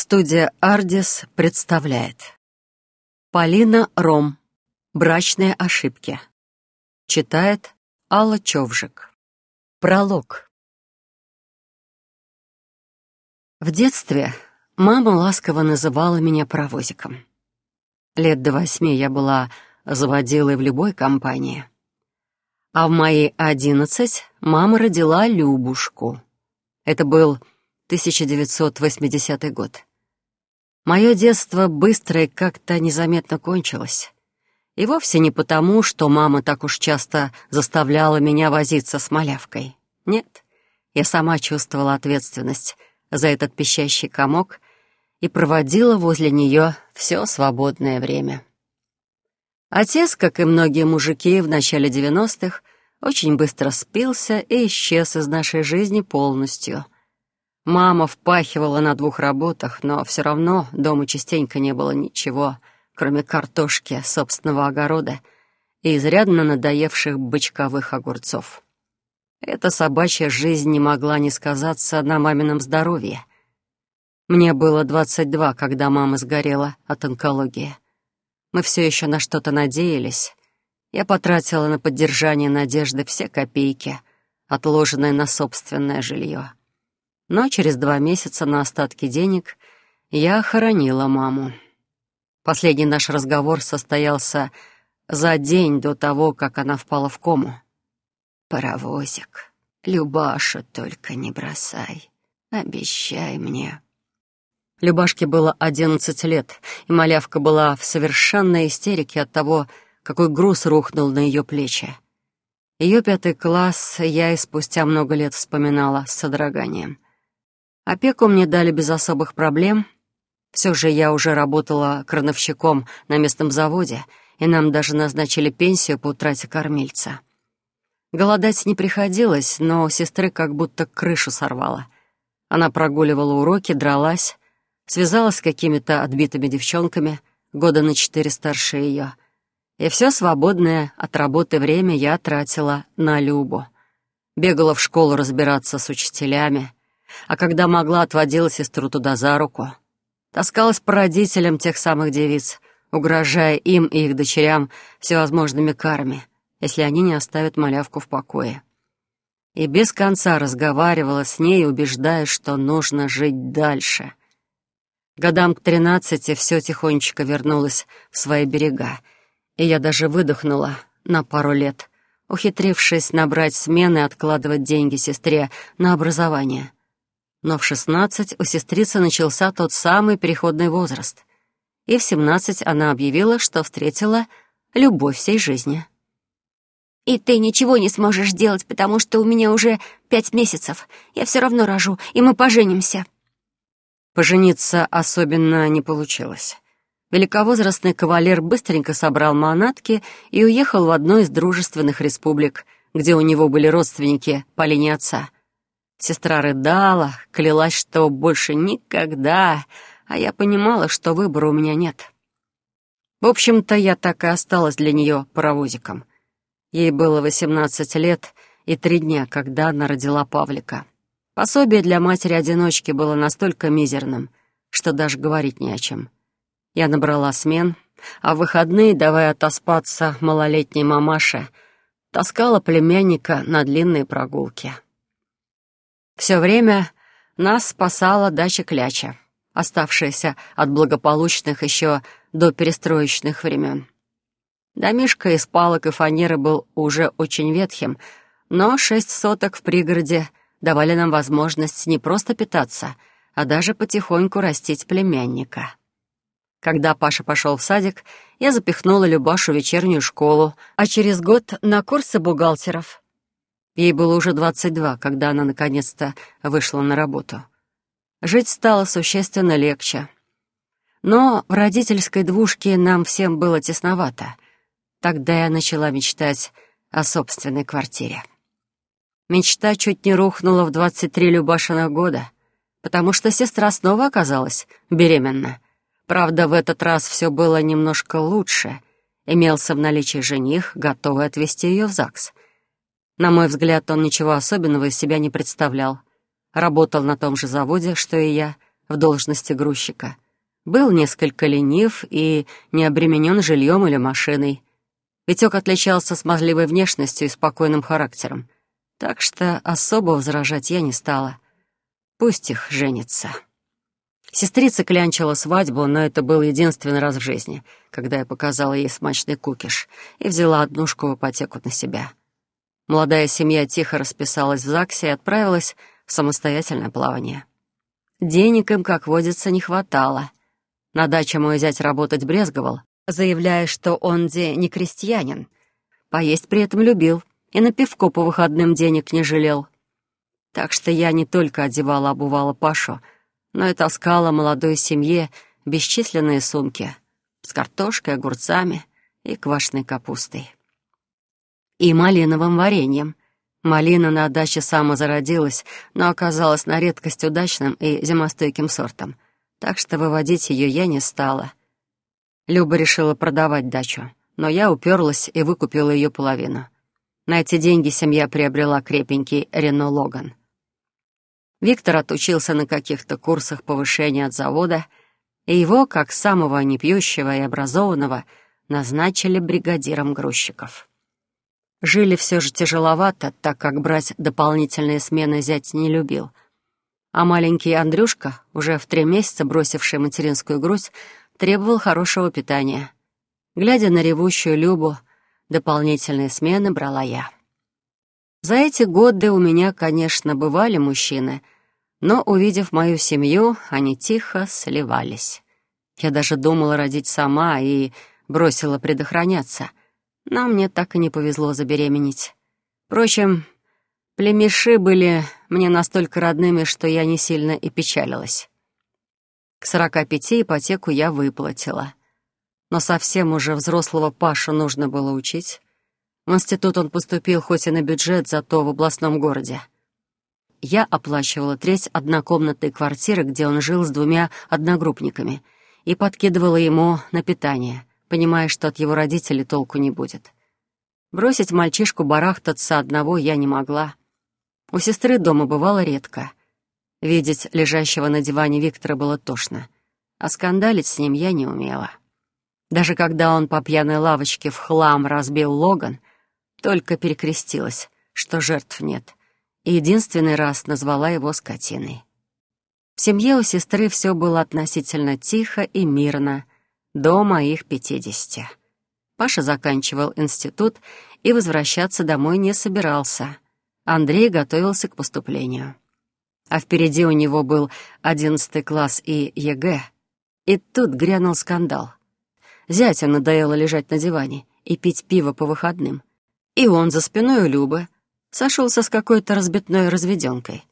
Студия «Ардис» представляет Полина Ром. Брачные ошибки. Читает Алла Човжик. Пролог. В детстве мама ласково называла меня паровозиком. Лет до восьми я была заводилой в любой компании. А в мои одиннадцать мама родила Любушку. Это был 1980 год. Мое детство быстро и как-то незаметно кончилось. И вовсе не потому, что мама так уж часто заставляла меня возиться с малявкой. Нет, я сама чувствовала ответственность за этот пищащий комок и проводила возле нее все свободное время. Отец, как и многие мужики в начале девяностых, очень быстро спился и исчез из нашей жизни полностью — Мама впахивала на двух работах, но все равно дома частенько не было ничего, кроме картошки, собственного огорода и изрядно надоевших бычковых огурцов. Эта собачья жизнь не могла не сказаться на мамином здоровье. Мне было 22, когда мама сгорела от онкологии. Мы все еще на что-то надеялись. Я потратила на поддержание надежды все копейки, отложенные на собственное жилье. Но через два месяца на остатки денег я хоронила маму. Последний наш разговор состоялся за день до того, как она впала в кому. «Паровозик, Любаша только не бросай, обещай мне». Любашке было одиннадцать лет, и малявка была в совершенной истерике от того, какой груз рухнул на ее плечи. Ее пятый класс я и спустя много лет вспоминала с содроганием — Опеку мне дали без особых проблем. Все же я уже работала крановщиком на местном заводе, и нам даже назначили пенсию по утрате кормильца. Голодать не приходилось, но у сестры как будто крышу сорвала. Она прогуливала уроки, дралась, связалась с какими-то отбитыми девчонками, года на четыре старше ее. И все свободное от работы время я тратила на Любу. Бегала в школу разбираться с учителями — а когда могла, отводила сестру туда за руку. Таскалась по родителям тех самых девиц, угрожая им и их дочерям всевозможными карами, если они не оставят малявку в покое. И без конца разговаривала с ней, убеждая, что нужно жить дальше. Годам к тринадцати все тихонечко вернулось в свои берега, и я даже выдохнула на пару лет, ухитрившись набрать смены и откладывать деньги сестре на образование — но в шестнадцать у сестрицы начался тот самый переходный возраст. И в семнадцать она объявила, что встретила любовь всей жизни. «И ты ничего не сможешь делать, потому что у меня уже пять месяцев. Я все равно рожу, и мы поженимся». Пожениться особенно не получилось. Великовозрастный кавалер быстренько собрал манатки и уехал в одну из дружественных республик, где у него были родственники по линии отца — Сестра рыдала, клялась, что больше никогда, а я понимала, что выбора у меня нет. В общем-то, я так и осталась для нее паровозиком. Ей было восемнадцать лет и три дня, когда она родила Павлика. Пособие для матери-одиночки было настолько мизерным, что даже говорить не о чем. Я набрала смен, а в выходные, давая отоспаться малолетней мамаше, таскала племянника на длинные прогулки. Все время нас спасала дача Кляча, оставшаяся от благополучных еще до перестроечных времен. Домишка из палок и фанеры был уже очень ветхим, но шесть соток в пригороде давали нам возможность не просто питаться, а даже потихоньку растить племянника. Когда Паша пошел в садик, я запихнула Любашу в вечернюю школу, а через год на курсы бухгалтеров — Ей было уже 22, когда она наконец-то вышла на работу. Жить стало существенно легче. Но в родительской двушке нам всем было тесновато. Тогда я начала мечтать о собственной квартире. Мечта чуть не рухнула в 23 Любашиных года, потому что сестра снова оказалась беременна. Правда, в этот раз все было немножко лучше. Имелся в наличии жених, готовый отвезти ее в ЗАГС — на мой взгляд, он ничего особенного из себя не представлял. Работал на том же заводе, что и я, в должности грузчика. Был несколько ленив и не обременен жильем или машиной. Витек отличался смазливой внешностью и спокойным характером. Так что особо возражать я не стала. Пусть их женится. Сестрица клянчила свадьбу, но это был единственный раз в жизни, когда я показала ей смачный кукиш и взяла однушку в ипотеку на себя. Молодая семья тихо расписалась в ЗАГСе и отправилась в самостоятельное плавание. Денег им, как водится, не хватало. На даче мой зять работать брезговал, заявляя, что он где не крестьянин. Поесть при этом любил и на пивко по выходным денег не жалел. Так что я не только одевала-обувала Пашу, но и таскала молодой семье бесчисленные сумки с картошкой, огурцами и квашеной капустой. И малиновым вареньем. Малина на даче самозародилась, но оказалась на редкость удачным и зимостойким сортом, так что выводить ее я не стала. Люба решила продавать дачу, но я уперлась и выкупила ее половину. На эти деньги семья приобрела крепенький Рено Логан. Виктор отучился на каких-то курсах повышения от завода, и его, как самого непьющего и образованного, назначили бригадиром грузчиков. Жили все же тяжеловато, так как брать дополнительные смены зять не любил. А маленький Андрюшка, уже в три месяца бросивший материнскую грудь, требовал хорошего питания. Глядя на ревущую Любу, дополнительные смены брала я. За эти годы у меня, конечно, бывали мужчины, но, увидев мою семью, они тихо сливались. Я даже думала родить сама и бросила предохраняться, но мне так и не повезло забеременеть. Впрочем, племеши были мне настолько родными, что я не сильно и печалилась. К сорока пяти ипотеку я выплатила. Но совсем уже взрослого Пашу нужно было учить. В институт он поступил хоть и на бюджет, зато в областном городе. Я оплачивала треть однокомнатной квартиры, где он жил с двумя одногруппниками, и подкидывала ему на питание, понимая, что от его родителей толку не будет. Бросить мальчишку барахтаться одного я не могла. У сестры дома бывало редко. Видеть лежащего на диване Виктора было тошно, а скандалить с ним я не умела. Даже когда он по пьяной лавочке в хлам разбил Логан, только перекрестилась, что жертв нет, и единственный раз назвала его скотиной. В семье у сестры все было относительно тихо и мирно, до моих пятидесяти. Паша заканчивал институт и возвращаться домой не собирался. Андрей готовился к поступлению. А впереди у него был одиннадцатый класс и ЕГЭ. И тут грянул скандал. Зятю надоело лежать на диване и пить пиво по выходным. И он за спиной у Любы сошелся с какой-то разбитной разведенкой.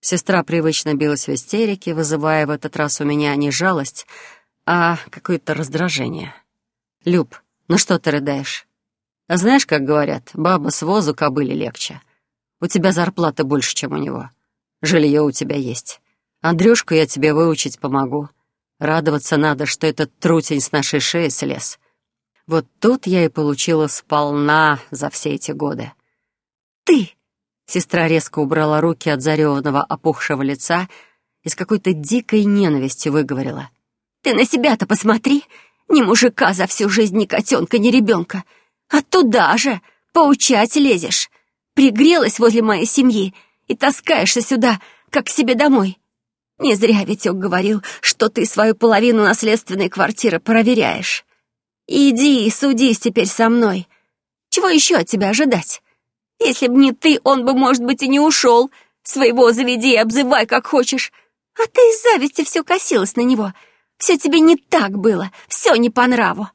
Сестра привычно билась в истерике, вызывая в этот раз у меня не жалость, а какое-то раздражение. «Люб, ну что ты рыдаешь? А знаешь, как говорят, баба с возу кобыле легче. У тебя зарплата больше, чем у него. Жилье у тебя есть. Андрюшку я тебе выучить помогу. Радоваться надо, что этот трутень с нашей шеи слез. Вот тут я и получила сполна за все эти годы. «Ты!» Сестра резко убрала руки от зареванного опухшего лица и с какой-то дикой ненавистью выговорила. «Ты на себя-то посмотри! Ни мужика за всю жизнь, ни котенка, ни ребенка! А туда же поучать лезешь! Пригрелась возле моей семьи и таскаешься сюда, как к себе домой!» Не зря Витек говорил, что ты свою половину наследственной квартиры проверяешь. Иди и судись теперь со мной. Чего еще от тебя ожидать? Если б не ты, он бы, может быть, и не ушел. Своего заведи и обзывай, как хочешь. А ты из зависти все косилась на него. Все тебе не так было, все не по нраву.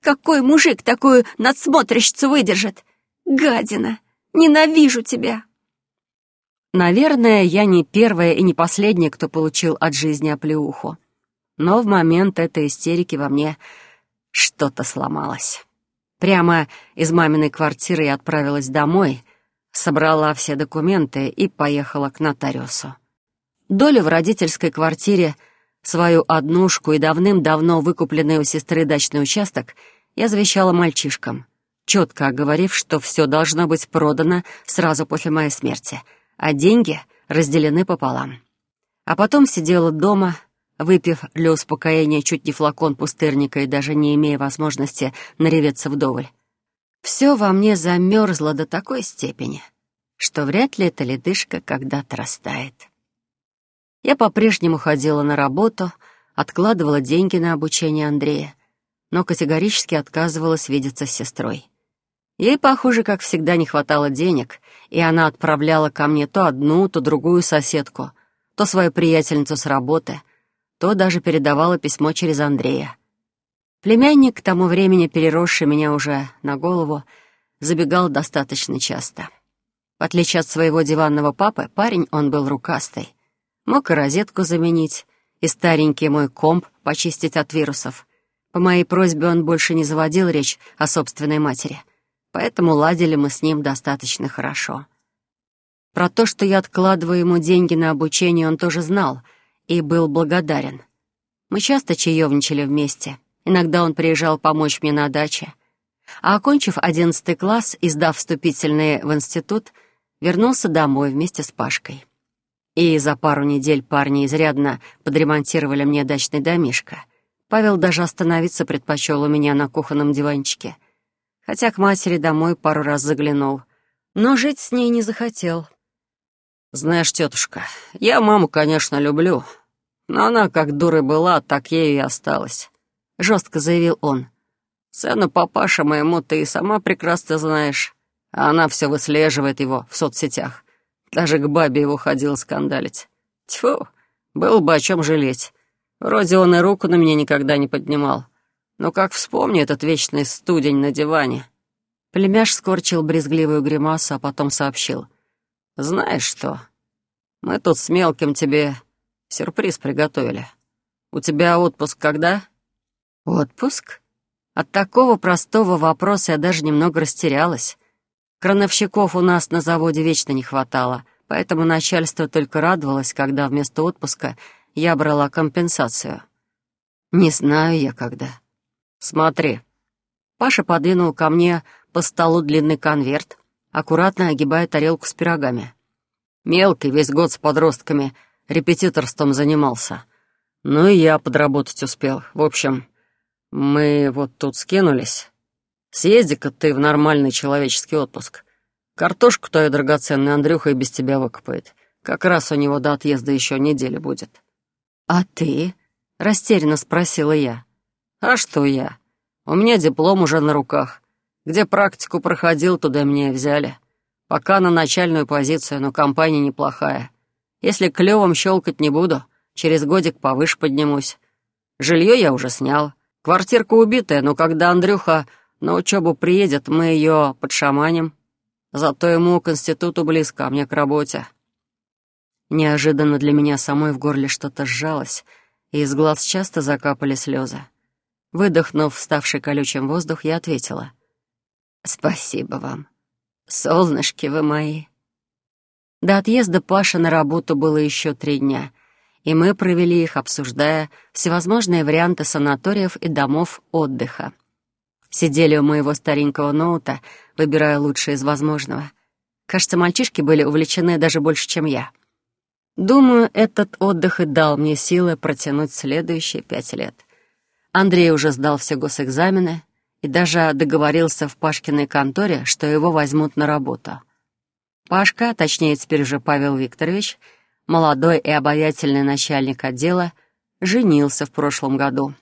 Какой мужик такую надсмотрщицу выдержит? Гадина, ненавижу тебя. Наверное, я не первая и не последняя, кто получил от жизни оплеуху. Но в момент этой истерики во мне что-то сломалось. Прямо из маминой квартиры я отправилась домой, собрала все документы и поехала к нотариусу. Долю в родительской квартире, свою однушку и давным-давно выкупленный у сестры дачный участок я завещала мальчишкам, четко оговорив, что все должно быть продано сразу после моей смерти, а деньги разделены пополам. А потом сидела дома, выпив для успокоения чуть не флакон пустырника и даже не имея возможности нареветься вдоволь. Все во мне замерзло до такой степени, что вряд ли эта ледышка когда-то растает. Я по-прежнему ходила на работу, откладывала деньги на обучение Андрея, но категорически отказывалась видеться с сестрой. Ей, похоже, как всегда не хватало денег, и она отправляла ко мне то одну, то другую соседку, то свою приятельницу с работы, то даже передавала письмо через Андрея. Племянник, к тому времени переросший меня уже на голову, забегал достаточно часто. В отличие от своего диванного папы, парень он был рукастый. Мог и розетку заменить, и старенький мой комп почистить от вирусов. По моей просьбе он больше не заводил речь о собственной матери, поэтому ладили мы с ним достаточно хорошо. Про то, что я откладываю ему деньги на обучение, он тоже знал и был благодарен. Мы часто чаевничали вместе. Иногда он приезжал помочь мне на даче. А окончив одиннадцатый класс и сдав вступительные в институт, вернулся домой вместе с Пашкой. И за пару недель парни изрядно подремонтировали мне дачный домишко. Павел даже остановиться предпочел у меня на кухонном диванчике. Хотя к матери домой пару раз заглянул. Но жить с ней не захотел. «Знаешь, тетушка, я маму, конечно, люблю, но она как дура была, так ею и осталась», — жестко заявил он. «Цену папаша моему ты и сама прекрасно знаешь, а она все выслеживает его в соцсетях». Даже к бабе его ходил скандалить. Тьфу, был бы о чем жалеть. Вроде он и руку на меня никогда не поднимал. Но как вспомню этот вечный студень на диване. Племяш скорчил брезгливую гримасу, а потом сообщил. «Знаешь что? Мы тут с мелким тебе сюрприз приготовили. У тебя отпуск когда?» «Отпуск?» От такого простого вопроса я даже немного растерялась. Крановщиков у нас на заводе вечно не хватало, поэтому начальство только радовалось, когда вместо отпуска я брала компенсацию. Не знаю я когда. Смотри. Паша подвинул ко мне по столу длинный конверт, аккуратно огибая тарелку с пирогами. Мелкий, весь год с подростками, репетиторством занимался. Ну и я подработать успел. В общем, мы вот тут скинулись. Съезди-ка ты в нормальный человеческий отпуск. Картошку твою драгоценную Андрюха и без тебя выкопает. Как раз у него до отъезда еще неделя будет». «А ты?» — растерянно спросила я. «А что я? У меня диплом уже на руках. Где практику проходил, туда меня и взяли. Пока на начальную позицию, но компания неплохая. Если клёвом щелкать не буду, через годик повыше поднимусь. Жилье я уже снял. Квартирка убитая, но когда Андрюха на учебу приедет, мы ее подшаманим. Зато ему к институту близко, а мне к работе». Неожиданно для меня самой в горле что-то сжалось, и из глаз часто закапали слезы. Выдохнув вставший колючим воздух, я ответила. «Спасибо вам. Солнышки вы мои». До отъезда Паши на работу было еще три дня, и мы провели их, обсуждая всевозможные варианты санаториев и домов отдыха. Сидели у моего старенького ноута, выбирая лучшее из возможного. Кажется, мальчишки были увлечены даже больше, чем я. Думаю, этот отдых и дал мне силы протянуть следующие пять лет. Андрей уже сдал все госэкзамены и даже договорился в Пашкиной конторе, что его возьмут на работу. Пашка, точнее теперь уже Павел Викторович, молодой и обаятельный начальник отдела, женился в прошлом году.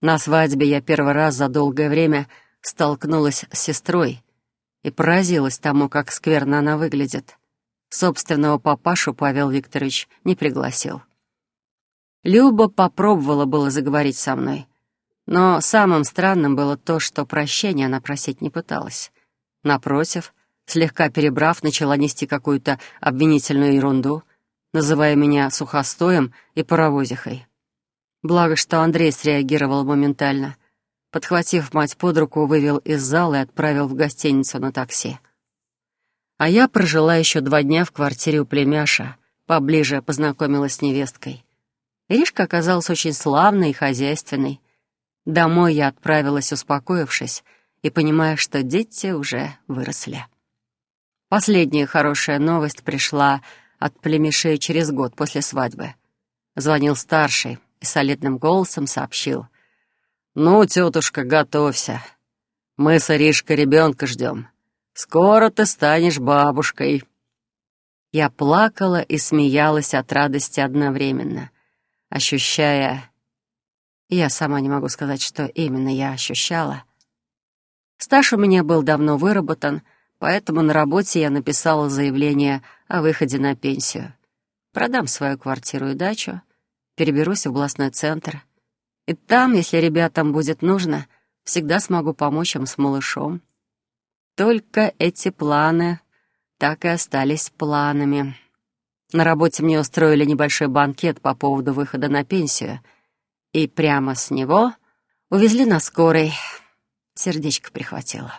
На свадьбе я первый раз за долгое время столкнулась с сестрой и поразилась тому, как скверно она выглядит. Собственного папашу Павел Викторович не пригласил. Люба попробовала было заговорить со мной, но самым странным было то, что прощения она просить не пыталась. Напротив, слегка перебрав, начала нести какую-то обвинительную ерунду, называя меня сухостоем и паровозихой. Благо, что Андрей среагировал моментально. Подхватив мать под руку, вывел из зала и отправил в гостиницу на такси. А я прожила еще два дня в квартире у племяша, поближе познакомилась с невесткой. Иришка оказалась очень славной и хозяйственной. Домой я отправилась, успокоившись, и понимая, что дети уже выросли. Последняя хорошая новость пришла от племешей через год после свадьбы — Звонил старший и солидным голосом сообщил. «Ну, тетушка, готовься. Мы с Аришкой ребенка ждем. Скоро ты станешь бабушкой». Я плакала и смеялась от радости одновременно, ощущая... Я сама не могу сказать, что именно я ощущала. Стаж у меня был давно выработан, поэтому на работе я написала заявление о выходе на пенсию. Продам свою квартиру и дачу, переберусь в областной центр. И там, если ребятам будет нужно, всегда смогу помочь им с малышом. Только эти планы так и остались планами. На работе мне устроили небольшой банкет по поводу выхода на пенсию, и прямо с него увезли на скорой. Сердечко прихватило.